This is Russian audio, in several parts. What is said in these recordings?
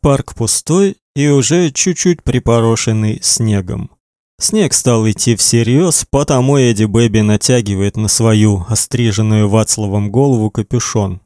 Парк пустой и уже чуть-чуть припорошенный снегом. Снег стал идти всерьез, потому Эдди Бэби натягивает на свою остриженную Вацлавом голову капюшон.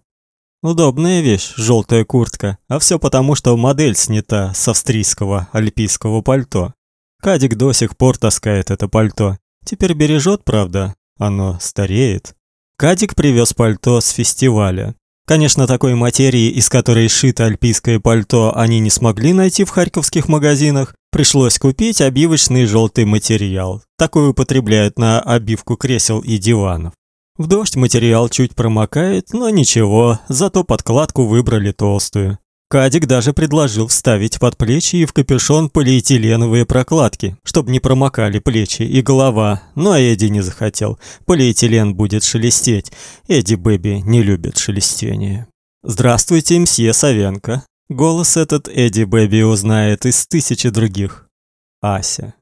Удобная вещь, желтая куртка, а все потому, что модель снята с австрийского альпийского пальто. Кадик до сих пор таскает это пальто. Теперь бережет, правда, оно стареет. Кадик привез пальто с фестиваля. Конечно, такой материи, из которой сшито альпийское пальто, они не смогли найти в харьковских магазинах. Пришлось купить обивочный желтый материал. Такой употребляют на обивку кресел и диванов. В дождь материал чуть промокает, но ничего, зато подкладку выбрали толстую. Кадик даже предложил вставить под плечи и в капюшон полиэтиленовые прокладки, чтобы не промокали плечи и голова, но Эдди не захотел. Полиэтилен будет шелестеть. Эдди Бэби не любит шелестение. «Здравствуйте, мсье Савенко». Голос этот Эдди Бэби узнает из тысячи других. Ася.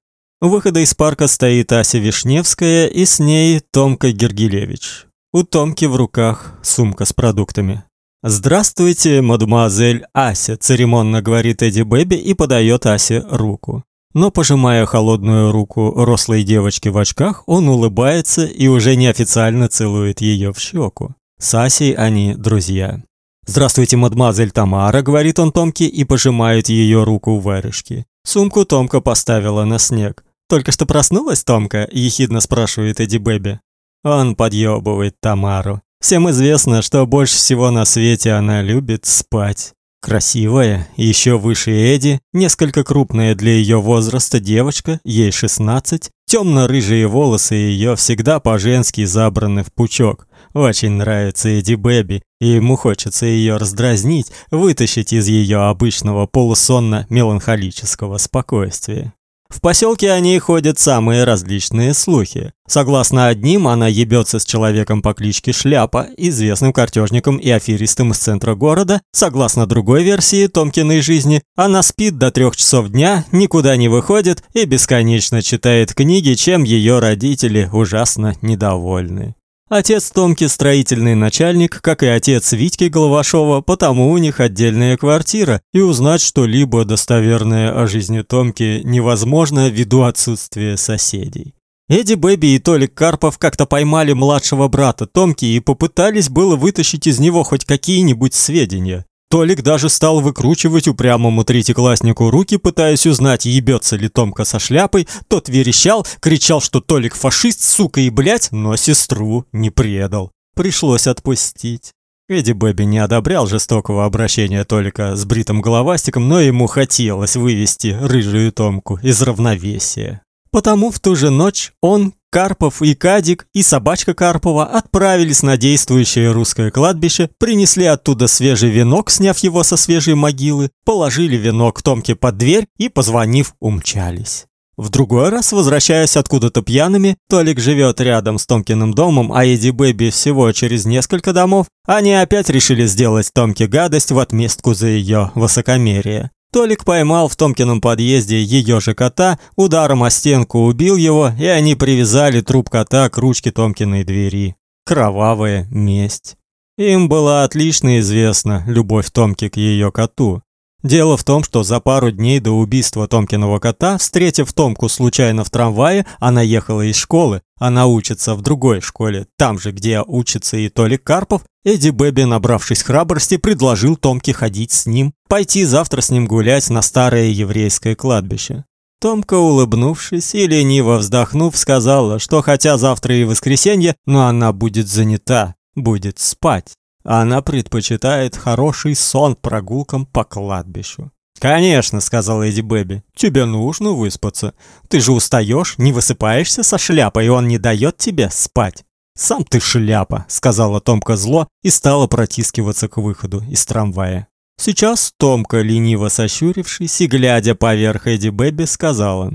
У выхода из парка стоит Ася Вишневская и с ней Томка Гергилевич. У Томки в руках сумка с продуктами. «Здравствуйте, мадемуазель Ася», – церемонно говорит Эдди Бэби и подает Асе руку. Но, пожимая холодную руку рослой девочки в очках, он улыбается и уже неофициально целует ее в щеку. С Асей они друзья. «Здравствуйте, мадемуазель Тамара», – говорит он Томке и пожимает ее руку в варежке. Сумку Томка поставила на снег. «Только что проснулась Томка?» – ехидно спрашивает Эдди Бэби. Он подъебывает Тамару. Всем известно, что больше всего на свете она любит спать. Красивая, еще выше Эди, несколько крупная для ее возраста девочка, ей 16, темно-рыжие волосы ее всегда по-женски забраны в пучок. Очень нравится Эди Бэби, и ему хочется ее раздразнить, вытащить из ее обычного полусонно-меланхолического спокойствия. В поселке о ней ходят самые различные слухи. Согласно одним, она ебется с человеком по кличке Шляпа, известным картежником и аферистом из центра города. Согласно другой версии Томкиной жизни, она спит до трех часов дня, никуда не выходит и бесконечно читает книги, чем ее родители ужасно недовольны. Отец Томки строительный начальник, как и отец Витьки Головашова, потому у них отдельная квартира, и узнать что-либо достоверное о жизни Томки невозможно ввиду отсутствия соседей. Эдди Бэби и Толик Карпов как-то поймали младшего брата Томки и попытались было вытащить из него хоть какие-нибудь сведения. Толик даже стал выкручивать упрямому третьекласснику руки, пытаясь узнать, ебется ли Томка со шляпой. Тот верещал, кричал, что Толик фашист, сука и блядь, но сестру не предал. Пришлось отпустить. Эдди Бэби не одобрял жестокого обращения Толика с бритым головастиком, но ему хотелось вывести рыжую Томку из равновесия. Потому в ту же ночь он, Карпов и Кадик и собачка Карпова отправились на действующее русское кладбище, принесли оттуда свежий венок, сняв его со свежей могилы, положили венок Томке под дверь и, позвонив, умчались. В другой раз, возвращаясь откуда-то пьяными, Толик живет рядом с Томкиным домом, а Эдди Бэби всего через несколько домов, они опять решили сделать Томке гадость в отместку за ее высокомерие. Толик поймал в Томкином подъезде ее же кота, ударом о стенку убил его, и они привязали труп кота к ручке Томкиной двери. Кровавая месть. Им была отлично известна любовь Томки к ее коту. Дело в том, что за пару дней до убийства Томкиного кота, встретив Томку случайно в трамвае, она ехала из школы, она учится в другой школе, там же, где учится и Толик Карпов, Эдди Бэби, набравшись храбрости, предложил Томке ходить с ним, пойти завтра с ним гулять на старое еврейское кладбище. Томка, улыбнувшись и лениво вздохнув, сказала, что хотя завтра и воскресенье, но она будет занята, будет спать. Она предпочитает хороший сон прогулкам по кладбищу. «Конечно», — сказала Эдди Бэби, — «тебе нужно выспаться. Ты же устаешь, не высыпаешься со шляпой, и он не дает тебе спать». «Сам ты шляпа», — сказала Томка зло и стала протискиваться к выходу из трамвая. Сейчас Томка, лениво сощурившись и глядя поверх Эдди Бэби, сказала,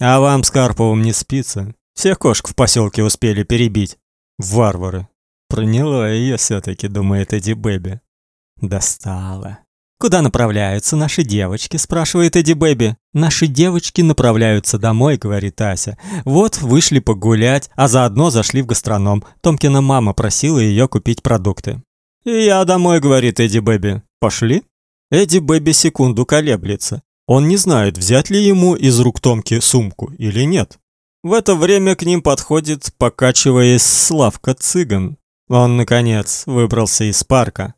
«А вам с Карповым не спится? Всех кошек в поселке успели перебить. Варвары». Проняла ее все-таки, думает Эдди Бэби. Достала. «Куда направляются наши девочки?» – спрашивает Эдди Бэби. «Наши девочки направляются домой», – говорит Ася. «Вот, вышли погулять, а заодно зашли в гастроном. Томкина мама просила ее купить продукты». «И я домой», – говорит Эдди Бэби. «Пошли?» Эдди Бэби секунду колеблется. Он не знает, взять ли ему из рук Томки сумку или нет. В это время к ним подходит, покачиваясь, Славка Цыган. Он наконец выбрался из парка.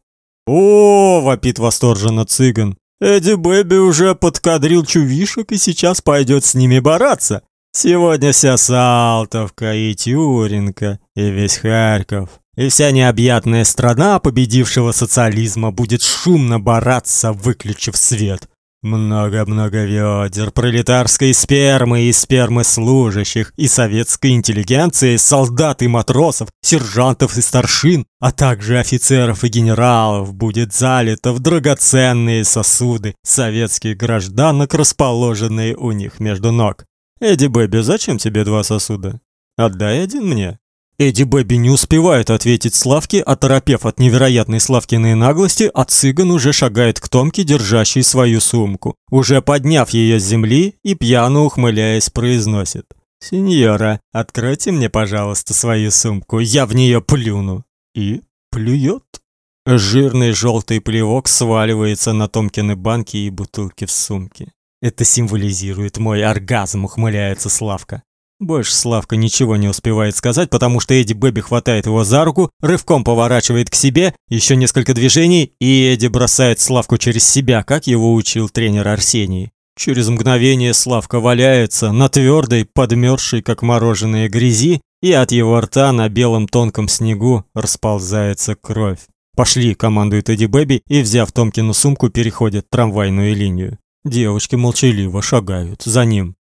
О, вопит восторженно Цыган. Эдди Бэби уже подкадрил чувишек и сейчас пойдет с ними бороться. Сегодня вся Салтовка и Тюренка и весь Харьков и вся необъятная страна победившего социализма будет шумно бороться, выключив свет. Много-много ведер пролетарской спермы и спермы служащих, и советской интеллигенции, солдат и матросов, сержантов и старшин, а также офицеров и генералов будет залито в драгоценные сосуды советских гражданок, расположенные у них между ног. Эдди Бэби, зачем тебе два сосуда? Отдай один мне. Эдди Бэби не успевает ответить Славке, оторопев от невероятной Славкиной наглости, а цыган уже шагает к Томке, держащей свою сумку. Уже подняв ее с земли и пьяно ухмыляясь произносит: "Сеньора, откройте мне, пожалуйста, свою сумку, я в нее плюну". И плюет. Жирный желтый плевок сваливается на Томкины банки и бутылки в сумке. Это символизирует мой оргазм, ухмыляется Славка. Больше Славка ничего не успевает сказать, потому что Эдди Бэби хватает его за руку, рывком поворачивает к себе, еще несколько движений, и Эдди бросает Славку через себя, как его учил тренер Арсений. Через мгновение Славка валяется на твердой, подмерзшей, как мороженое грязи, и от его рта на белом тонком снегу расползается кровь. «Пошли!» – командует Эдди Бэби и, взяв Томкину сумку, переходит трамвайную линию. Девочки молчаливо шагают за ним.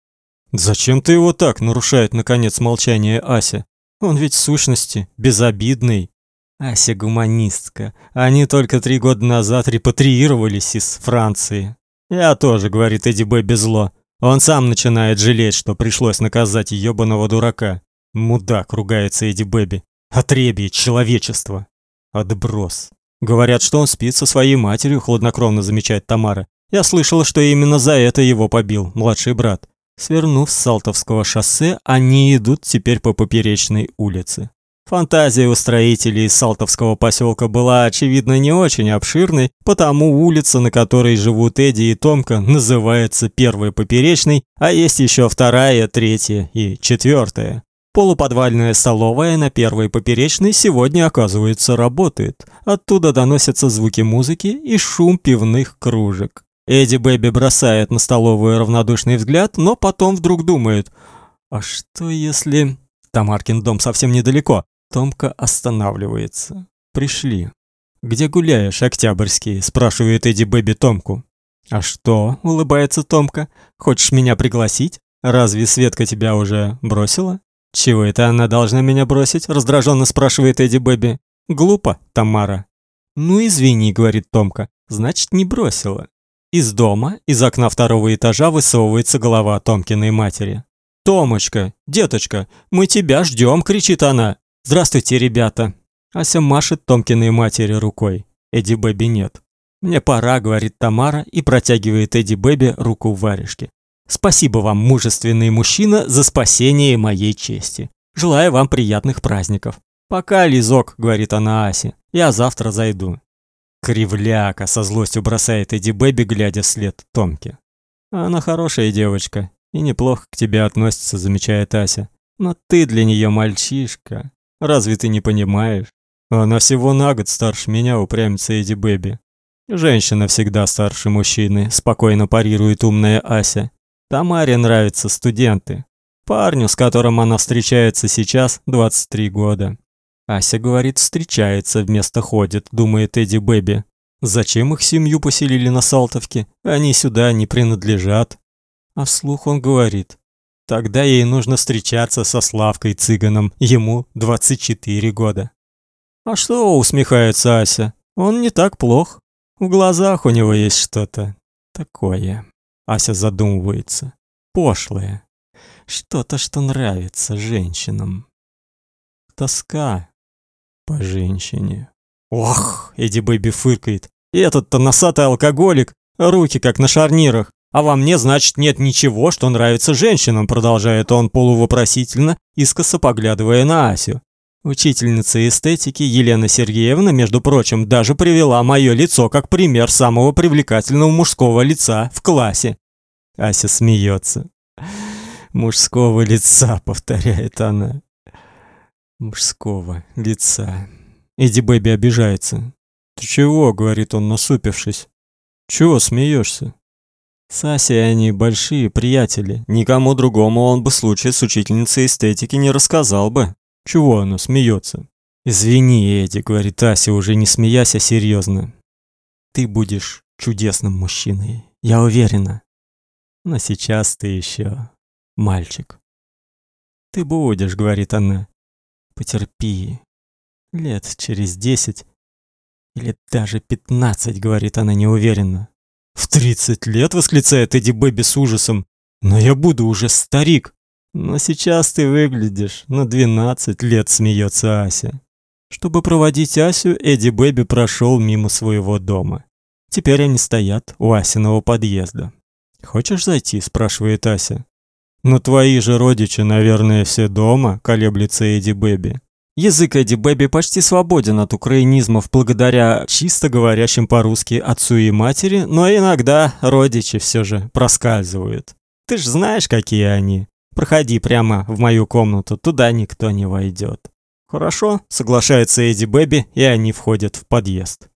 Зачем ты его так нарушает наконец молчание Ася? Он ведь в сущности безобидный. Ася гуманистка. Они только три года назад репатриировались из Франции. Я тоже, говорит Эдди Бэби зло. Он сам начинает жалеть, что пришлось наказать ёбаного дурака. Мудак, ругается Эдди Бэби. Отребье человечества. Отброс. Говорят, что он спит со своей матерью, хладнокровно замечает Тамара. Я слышала, что именно за это его побил младший брат. Свернув с Салтовского шоссе, они идут теперь по поперечной улице. Фантазия у строителей Салтовского поселка была, очевидно, не очень обширной, потому улица, на которой живут Эдди и Томка, называется первой поперечной, а есть еще вторая, третья и четвертая. Полуподвальная столовая на первой поперечной сегодня, оказывается, работает. Оттуда доносятся звуки музыки и шум пивных кружек. Эдди Бэби бросает на столовую равнодушный взгляд, но потом вдруг думает: а что если Тамаркин дом совсем недалеко? Томка останавливается. Пришли. Где гуляешь, Октябрьский? спрашивает Эдди Бэби Томку. А что? улыбается Томка. Хочешь меня пригласить? Разве Светка тебя уже бросила? Чего это она должна меня бросить? раздраженно спрашивает Эдди Бэби. Глупо, Тамара. Ну извини, говорит Томка. Значит, не бросила. Из дома, из окна второго этажа высовывается голова Томкиной матери. «Томочка, деточка, мы тебя ждем!» – кричит она. «Здравствуйте, ребята!» Ася машет Томкиной матери рукой. Эдди Бэби нет. «Мне пора», – говорит Тамара и протягивает Эдди Бэби руку в варежке. «Спасибо вам, мужественный мужчина, за спасение моей чести. Желаю вам приятных праздников». «Пока, Лизок», – говорит она Асе. «Я завтра зайду». Кривляка со злостью бросает Эдди Бэби, глядя вслед Томке. Она хорошая девочка и неплохо к тебе относится, замечает Ася. Но ты для нее мальчишка. Разве ты не понимаешь? Она всего на год старше меня, упрямится Эдди Бэби. Женщина всегда старше мужчины, спокойно парирует умная Ася. Тамаре нравятся студенты. Парню, с которым она встречается сейчас, 23 года. Ася говорит, встречается вместо ходит, думает Эдди Бэби. Зачем их семью поселили на Салтовке? Они сюда не принадлежат. А вслух он говорит: тогда ей нужно встречаться со Славкой Цыганом. Ему 24 года. А что, усмехается Ася. Он не так плох. В глазах у него есть что-то такое. Ася задумывается. Пошлое. Что-то, что нравится женщинам. Тоска по женщине. Ох, Эдди Бэби фыркает. Этот-то носатый алкоголик, руки как на шарнирах. А во мне, значит, нет ничего, что нравится женщинам, продолжает он полувопросительно, искоса поглядывая на Асю. Учительница эстетики Елена Сергеевна, между прочим, даже привела мое лицо как пример самого привлекательного мужского лица в классе. Ася смеется. Мужского лица, повторяет она. Мужского лица. Эдди Бэби обижается. Ты чего, говорит он, насупившись. Чего смеешься? С Асей они большие приятели. Никому другому он бы случай с учительницей эстетики не рассказал бы. Чего она смеется? Извини, Эдди, говорит Ася, уже не смеясь, а серьезно. Ты будешь чудесным мужчиной, я уверена. Но сейчас ты еще мальчик. Ты будешь, говорит она. Потерпи. Лет через десять или даже пятнадцать, говорит она неуверенно. В тридцать лет восклицает Эдди Бэби с ужасом. Но я буду уже старик. Но сейчас ты выглядишь на двенадцать лет, смеется Ася. Чтобы проводить Асю, Эдди Бэби прошел мимо своего дома. Теперь они стоят у Асиного подъезда. Хочешь зайти, спрашивает Ася. Но твои же родичи, наверное, все дома, колеблется Эдди Бэби. Язык Эдди Бэби почти свободен от украинизмов благодаря чисто говорящим по-русски отцу и матери, но иногда родичи все же проскальзывают. Ты ж знаешь, какие они. Проходи прямо в мою комнату, туда никто не войдет. Хорошо, соглашается Эдди Бэби, и они входят в подъезд.